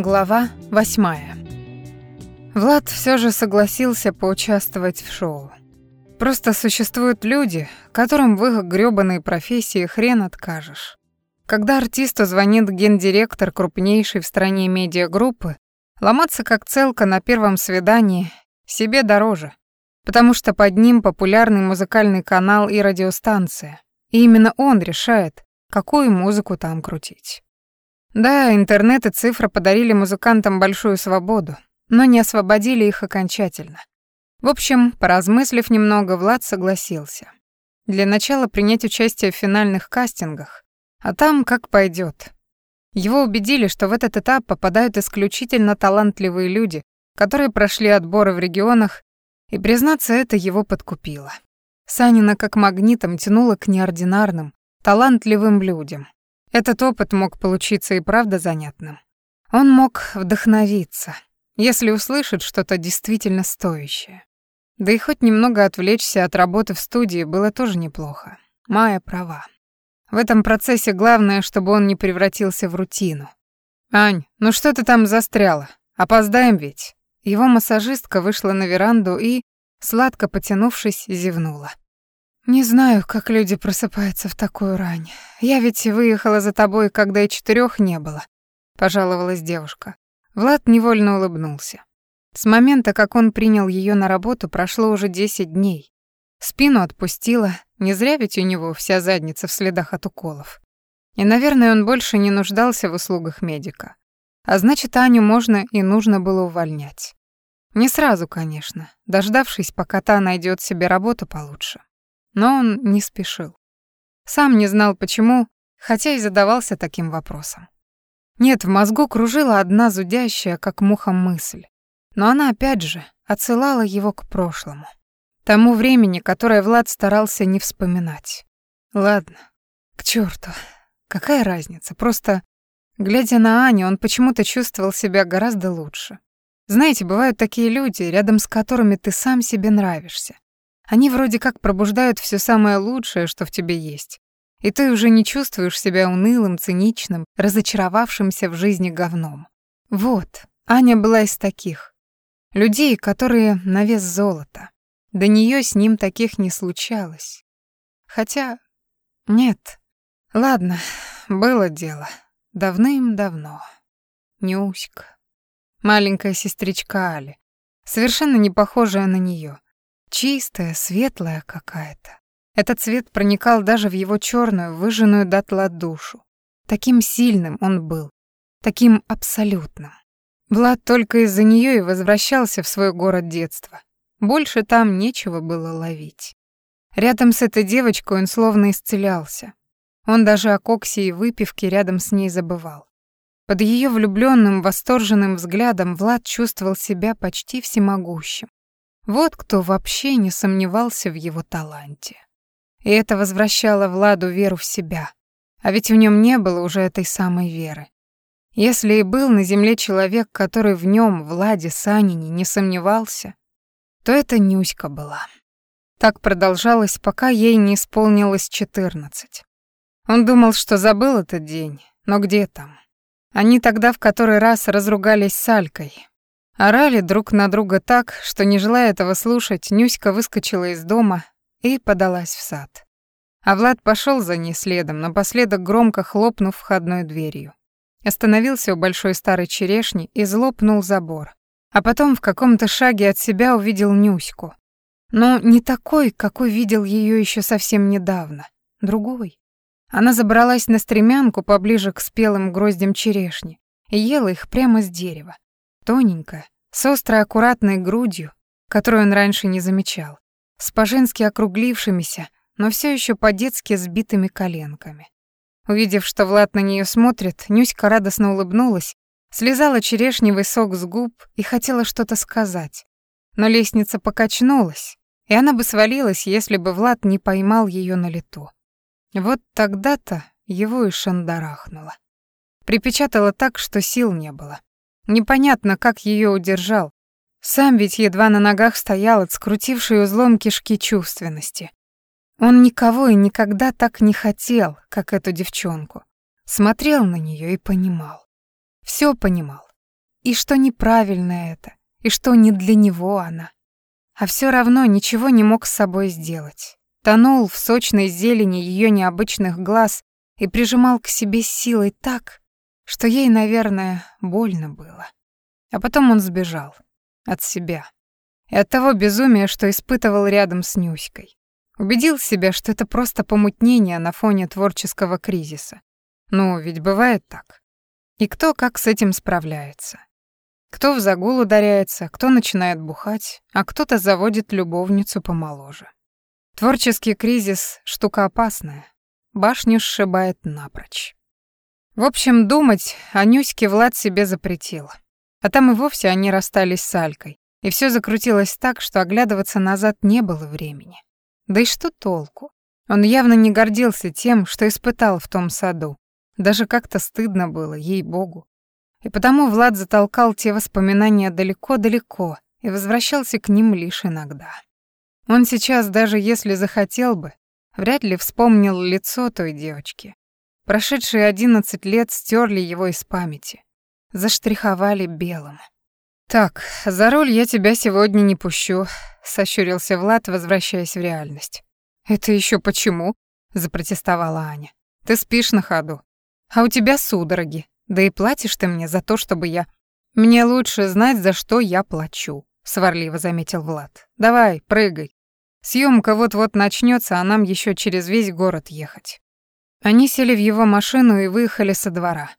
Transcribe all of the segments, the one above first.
Глава восьмая. Влад все же согласился поучаствовать в шоу. Просто существуют люди, которым в их грёбаной профессии хрен откажешь. Когда артисту звонит гендиректор крупнейшей в стране медиагруппы, ломаться как целка на первом свидании себе дороже, потому что под ним популярный музыкальный канал и радиостанция, и именно он решает, какую музыку там крутить. Да, интернет и цифра подарили музыкантам большую свободу, но не освободили их окончательно. В общем, поразмыслив немного, Влад согласился. Для начала принять участие в финальных кастингах, а там как пойдет. Его убедили, что в этот этап попадают исключительно талантливые люди, которые прошли отборы в регионах, и, признаться, это его подкупило. Санина как магнитом тянуло к неординарным, талантливым людям, этот опыт мог получиться и правда занятным. Он мог вдохновиться, если услышит что-то действительно стоящее. Да и хоть немного отвлечься от работы в студии было тоже неплохо. Майя права. В этом процессе главное, чтобы он не превратился в рутину. «Ань, ну что ты там застряла? Опоздаем ведь?» Его массажистка вышла на веранду и, сладко потянувшись, зевнула. «Не знаю, как люди просыпаются в такую рань. Я ведь выехала за тобой, когда и четырех не было», — пожаловалась девушка. Влад невольно улыбнулся. С момента, как он принял ее на работу, прошло уже десять дней. Спину отпустила, не зря ведь у него вся задница в следах от уколов. И, наверное, он больше не нуждался в услугах медика. А значит, Аню можно и нужно было увольнять. Не сразу, конечно, дождавшись, пока та найдет себе работу получше. Но он не спешил. Сам не знал почему, хотя и задавался таким вопросом. Нет, в мозгу кружила одна зудящая, как муха, мысль. Но она опять же отсылала его к прошлому. Тому времени, которое Влад старался не вспоминать. Ладно, к черту. Какая разница? Просто, глядя на Аню, он почему-то чувствовал себя гораздо лучше. Знаете, бывают такие люди, рядом с которыми ты сам себе нравишься. Они вроде как пробуждают все самое лучшее, что в тебе есть. И ты уже не чувствуешь себя унылым, циничным, разочаровавшимся в жизни говном. Вот, Аня была из таких. Людей, которые на вес золота. До нее с ним таких не случалось. Хотя... Нет. Ладно, было дело. Давным-давно. Нюська. Маленькая сестричка Али. Совершенно не похожая на нее. Чистая, светлая какая-то. Этот цвет проникал даже в его черную, выжженную дотла душу. Таким сильным он был, таким абсолютным. Влад только из-за нее и возвращался в свой город детства. Больше там нечего было ловить. Рядом с этой девочкой он словно исцелялся. Он даже о коксе и выпивке рядом с ней забывал. Под ее влюбленным, восторженным взглядом Влад чувствовал себя почти всемогущим. Вот кто вообще не сомневался в его таланте. И это возвращало Владу веру в себя. А ведь в нем не было уже этой самой веры. Если и был на земле человек, который в нем, Владе Санине, не сомневался, то это Нюська была. Так продолжалось, пока ей не исполнилось четырнадцать. Он думал, что забыл этот день, но где там? Они тогда в который раз разругались с Алькой, Орали друг на друга так, что, не желая этого слушать, Нюська выскочила из дома и подалась в сад. А Влад пошел за ней следом, напоследок громко хлопнув входной дверью. Остановился у большой старой черешни и злопнул забор. А потом в каком-то шаге от себя увидел Нюську. Но не такой, какой видел ее еще совсем недавно. Другой. Она забралась на стремянку поближе к спелым гроздям черешни и ела их прямо с дерева тоненькая, с острой аккуратной грудью, которую он раньше не замечал, с по-женски округлившимися, но все еще по-детски сбитыми коленками. Увидев, что Влад на нее смотрит, Нюська радостно улыбнулась, слезала черешневый сок с губ и хотела что-то сказать. Но лестница покачнулась, и она бы свалилась, если бы Влад не поймал ее на лету. Вот тогда-то его и шандарахнуло. Припечатало так, что сил не было. Непонятно, как ее удержал. Сам ведь едва на ногах стоял от скрутившей узлом кишки чувственности. Он никого и никогда так не хотел, как эту девчонку. Смотрел на нее и понимал. Все понимал. и что неправильно это, и что не для него она. А все равно ничего не мог с собой сделать. Тонул в сочной зелени ее необычных глаз и прижимал к себе силой так, что ей, наверное, больно было. А потом он сбежал. От себя. И от того безумия, что испытывал рядом с Нюськой. Убедил себя, что это просто помутнение на фоне творческого кризиса. Ну, ведь бывает так. И кто как с этим справляется. Кто в загул ударяется, кто начинает бухать, а кто-то заводит любовницу помоложе. Творческий кризис — штука опасная. Башню сшибает напрочь. В общем, думать о Нюське Влад себе запретил. А там и вовсе они расстались с Алькой. И все закрутилось так, что оглядываться назад не было времени. Да и что толку? Он явно не гордился тем, что испытал в том саду. Даже как-то стыдно было, ей-богу. И потому Влад затолкал те воспоминания далеко-далеко и возвращался к ним лишь иногда. Он сейчас, даже если захотел бы, вряд ли вспомнил лицо той девочки. Прошедшие одиннадцать лет стерли его из памяти, заштриховали белым. «Так, за руль я тебя сегодня не пущу», — сощурился Влад, возвращаясь в реальность. «Это еще почему?» — запротестовала Аня. «Ты спишь на ходу. А у тебя судороги. Да и платишь ты мне за то, чтобы я... Мне лучше знать, за что я плачу, сварливо заметил Влад. Давай, прыгай. Съемка вот-вот начнется, а нам еще через весь город ехать. Они сели в его машину и выехали со двора.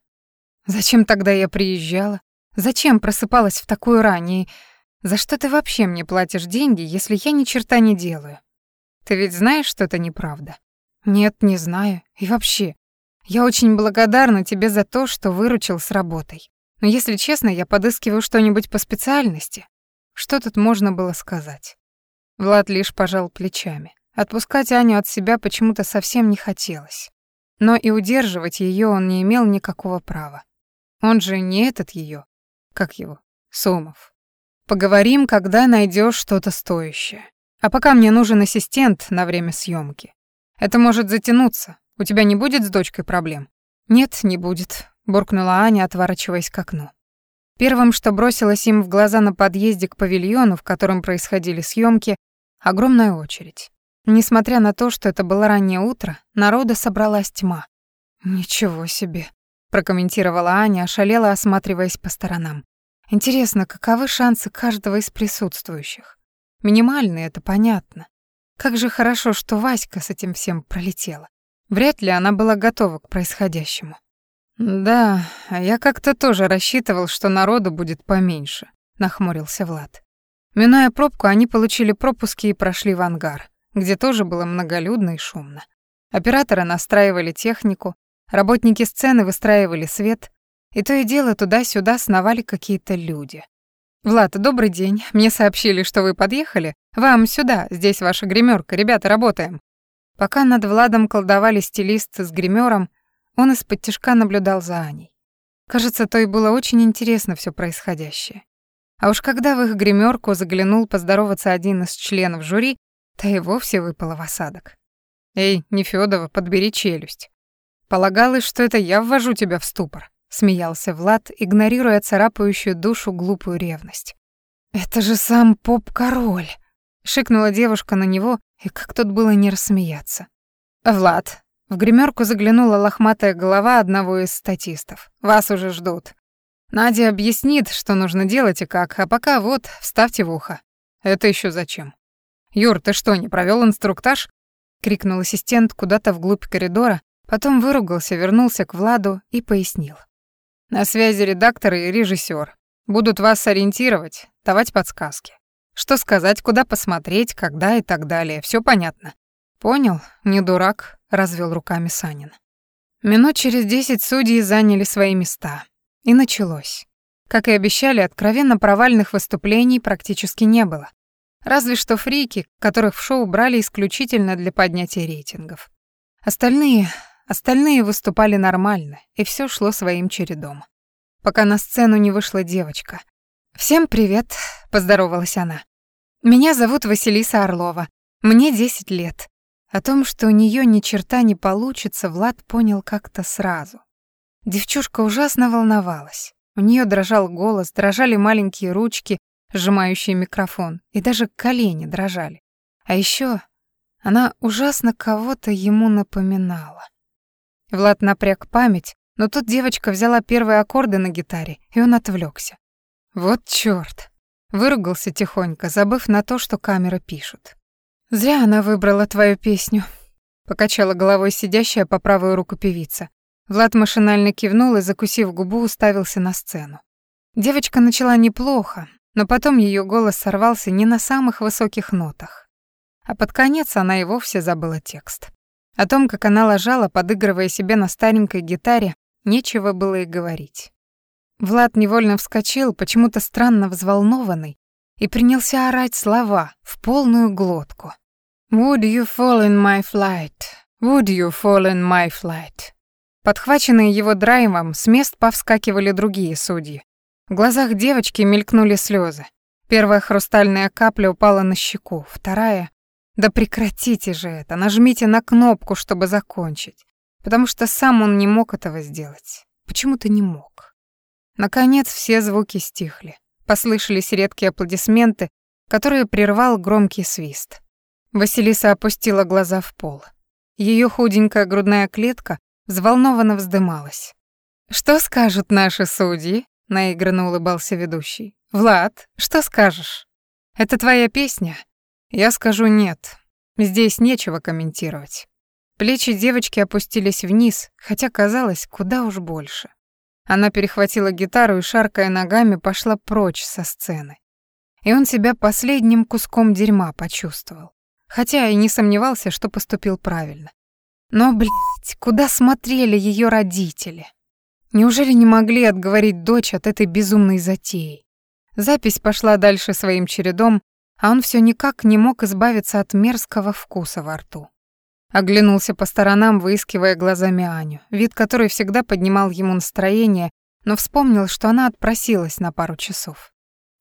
Зачем тогда я приезжала? Зачем просыпалась в такую рань? И за что ты вообще мне платишь деньги, если я ни черта не делаю? Ты ведь знаешь, что это неправда? Нет, не знаю. И вообще, я очень благодарна тебе за то, что выручил с работой. Но если честно, я подыскиваю что-нибудь по специальности. Что тут можно было сказать? Влад лишь пожал плечами. Отпускать Аню от себя почему-то совсем не хотелось. Но и удерживать ее он не имел никакого права. Он же не этот ее, как его, Сомов. Поговорим, когда найдешь что-то стоящее. А пока мне нужен ассистент на время съемки. Это может затянуться, у тебя не будет с дочкой проблем?» «Нет, не будет», — буркнула Аня, отворачиваясь к окну. Первым, что бросилось им в глаза на подъезде к павильону, в котором происходили съемки, огромная очередь. Несмотря на то, что это было раннее утро, народа собралась тьма. «Ничего себе», — прокомментировала Аня, ошалела, осматриваясь по сторонам. «Интересно, каковы шансы каждого из присутствующих? Минимальные, это понятно. Как же хорошо, что Васька с этим всем пролетела. Вряд ли она была готова к происходящему. «Да, а я как-то тоже рассчитывал, что народу будет поменьше», — нахмурился Влад. Минуя пробку, они получили пропуски и прошли в ангар, где тоже было многолюдно и шумно. Операторы настраивали технику, работники сцены выстраивали свет, и то и дело туда-сюда сновали какие-то люди. «Влад, добрый день. Мне сообщили, что вы подъехали. Вам сюда, здесь ваша гримерка. Ребята, работаем». Пока над Владом колдовали стилист с гримером, он из-под тишка наблюдал за Аней. Кажется, то и было очень интересно все происходящее. А уж когда в их гримерку заглянул поздороваться один из членов жюри, то и вовсе выпало в осадок. «Эй, Нефёдова, подбери челюсть». «Полагалось, что это я ввожу тебя в ступор», — смеялся Влад, игнорируя царапающую душу глупую ревность. «Это же сам поп-король», — шикнула девушка на него, и как тут было не рассмеяться. «Влад». В гримерку заглянула лохматая голова одного из статистов. «Вас уже ждут. Надя объяснит, что нужно делать и как, а пока вот, вставьте в ухо». «Это еще зачем?» «Юр, ты что, не провел инструктаж?» — крикнул ассистент куда-то вглубь коридора, потом выругался, вернулся к Владу и пояснил. «На связи редактор и режиссер. Будут вас ориентировать, давать подсказки. Что сказать, куда посмотреть, когда и так далее. Все понятно. Понял, не дурак, развел руками Санин. Минут через десять судьи заняли свои места. И началось. Как и обещали, откровенно провальных выступлений практически не было. Разве что фрики, которых в шоу брали исключительно для поднятия рейтингов. Остальные, остальные выступали нормально, и все шло своим чередом. Пока на сцену не вышла девочка, «Всем привет», — поздоровалась она. «Меня зовут Василиса Орлова. Мне 10 лет». О том, что у нее ни черта не получится, Влад понял как-то сразу. Девчушка ужасно волновалась. У нее дрожал голос, дрожали маленькие ручки, сжимающие микрофон, и даже колени дрожали. А еще она ужасно кого-то ему напоминала. Влад напряг память, но тут девочка взяла первые аккорды на гитаре, и он отвлекся. Вот чёрт. Выругался тихонько, забыв на то, что камера пишет. «Зря она выбрала твою песню», — покачала головой сидящая по правую руку певица. Влад машинально кивнул и, закусив губу, уставился на сцену. Девочка начала неплохо, но потом ее голос сорвался не на самых высоких нотах. А под конец она и вовсе забыла текст. О том, как она ложала, подыгрывая себе на старенькой гитаре, нечего было и говорить. Влад невольно вскочил, почему-то странно взволнованный, и принялся орать слова в полную глотку. «Would you fall in my flight? Would you fall in my flight?» Подхваченные его драйвом, с мест повскакивали другие судьи. В глазах девочки мелькнули слезы. Первая хрустальная капля упала на щеку, вторая... Да прекратите же это, нажмите на кнопку, чтобы закончить. Потому что сам он не мог этого сделать. Почему-то не мог. Наконец все звуки стихли. Послышались редкие аплодисменты, которые прервал громкий свист. Василиса опустила глаза в пол. Ее худенькая грудная клетка взволнованно вздымалась. «Что скажут наши судьи?» — наигранно улыбался ведущий. «Влад, что скажешь? Это твоя песня?» «Я скажу нет. Здесь нечего комментировать». Плечи девочки опустились вниз, хотя казалось, куда уж больше. Она перехватила гитару и, шаркая ногами, пошла прочь со сцены. И он себя последним куском дерьма почувствовал хотя и не сомневался, что поступил правильно. Но, блядь, куда смотрели ее родители? Неужели не могли отговорить дочь от этой безумной затеи? Запись пошла дальше своим чередом, а он все никак не мог избавиться от мерзкого вкуса во рту. Оглянулся по сторонам, выискивая глазами Аню, вид которой всегда поднимал ему настроение, но вспомнил, что она отпросилась на пару часов.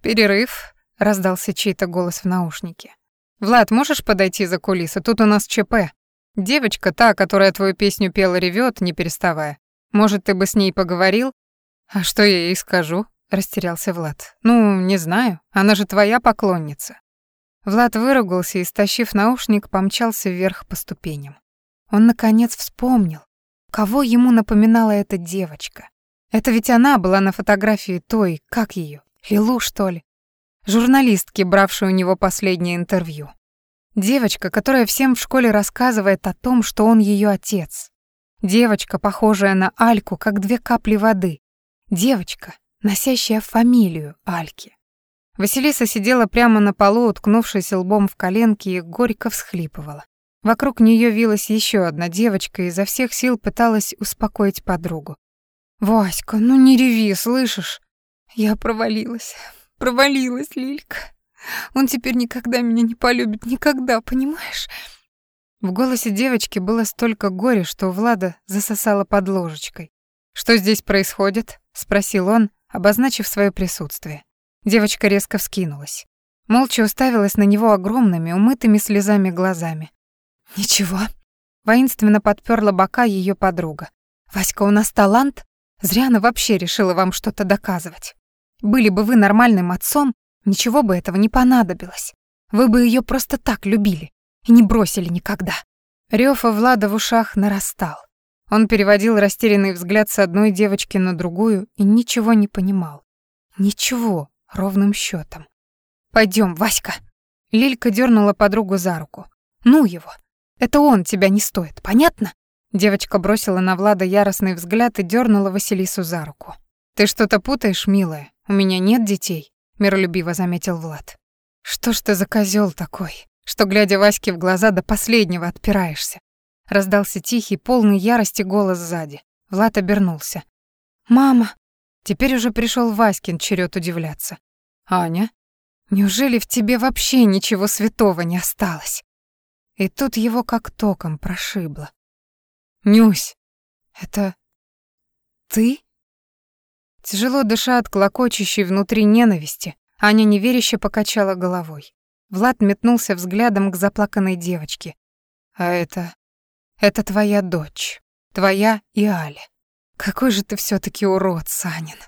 «Перерыв», — раздался чей-то голос в наушнике. «Влад, можешь подойти за кулисы? Тут у нас ЧП. Девочка, та, которая твою песню пела, ревет, не переставая. Может, ты бы с ней поговорил?» «А что я ей скажу?» — растерялся Влад. «Ну, не знаю. Она же твоя поклонница». Влад выругался и, стащив наушник, помчался вверх по ступеням. Он, наконец, вспомнил, кого ему напоминала эта девочка. Это ведь она была на фотографии той, как ее, Лилу, что ли? журналистки, бравшей у него последнее интервью. Девочка, которая всем в школе рассказывает о том, что он ее отец. Девочка, похожая на Альку, как две капли воды. Девочка, носящая фамилию Альки. Василиса сидела прямо на полу, уткнувшись лбом в коленки и горько всхлипывала. Вокруг нее вилась еще одна девочка и изо всех сил пыталась успокоить подругу. «Васька, ну не реви, слышишь? Я провалилась. Провалилась Лилька. Он теперь никогда меня не полюбит, никогда, понимаешь? В голосе девочки было столько горя, что Влада засосало под ложечкой. «Что здесь происходит?» — спросил он, обозначив свое присутствие. Девочка резко вскинулась. Молча уставилась на него огромными, умытыми слезами глазами. «Ничего». Воинственно подперла бока ее подруга. «Васька, у нас талант? Зря она вообще решила вам что-то доказывать. Были бы вы нормальным отцом, ничего бы этого не понадобилось. Вы бы ее просто так любили и не бросили никогда. Рёв Влада в ушах нарастал. Он переводил растерянный взгляд с одной девочки на другую и ничего не понимал. Ничего, ровным счетом. Пойдем, Васька. Лилька дернула подругу за руку. Ну его. Это он тебя не стоит, понятно? Девочка бросила на Влада яростный взгляд и дернула Василису за руку. Ты что-то путаешь, милая? У меня нет детей, миролюбиво заметил Влад. Что ж ты за козел такой, что глядя Ваське в глаза до последнего отпираешься? Раздался тихий, полный ярости голос сзади. Влад обернулся. Мама, теперь уже пришел Васькин черед удивляться. Аня, неужели в тебе вообще ничего святого не осталось? И тут его как током прошибло. Нюсь, это ты? Тяжело дыша от клокочущей внутри ненависти, Аня неверяще покачала головой. Влад метнулся взглядом к заплаканной девочке. «А это... это твоя дочь. Твоя и Аля. Какой же ты все таки урод, Санин!»